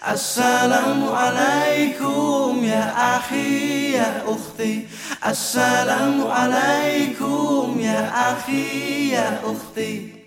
Assalamualaikum ya akhi ya ukhti. Assalamualaikum ya akhi ya ukhti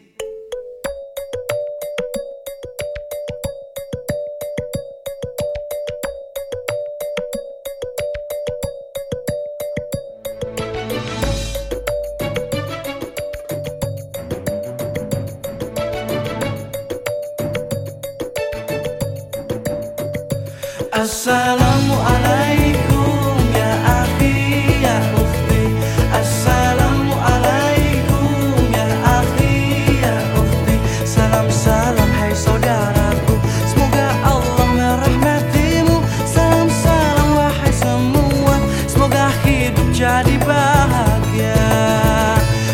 Assalamualaikum ya akhi ya ukhti Assalamualaikum ya akhi ya ukhti Salam salam hai saudaraku. Semoga Allah merahmatimu. Salam salam wahai semua. Semoga hidup jadi bahagia.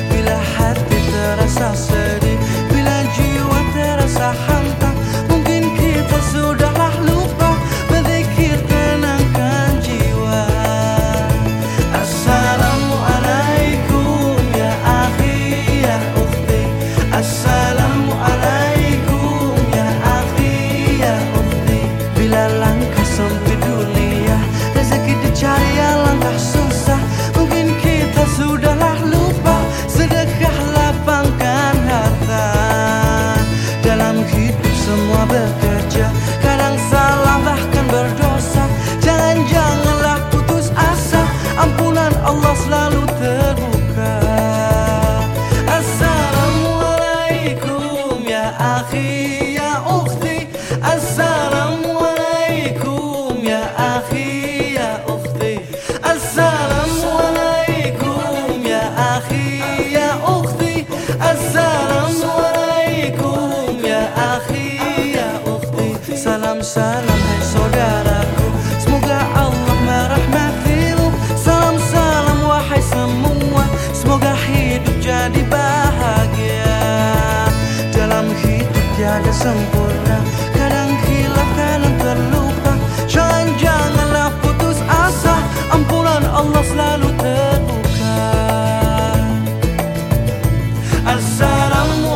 Bila hati terasa sedih bekerja Kadang salah bahkan berdosa. Jangan-janganlah putus asa. Ampunan Allah selalu terbuka. Assalamualaikum ya akhi ya ukhti. Assalamualaikum ya akhi ya ukhti. Assalamualaikum ya akhi ya ukhti. Assalamualaikum ya akhi Salam hai saudaraku. Semoga Allah merahmatimu. Salam-salam wahai semua. Semoga hidup jadi bahagia. Dalam hidup jaga sempurna. Kadang hilang, kadang terluka. Jangan-janganlah putus asa. Ampunan Allah selalu terbuka. Assalamualaikum.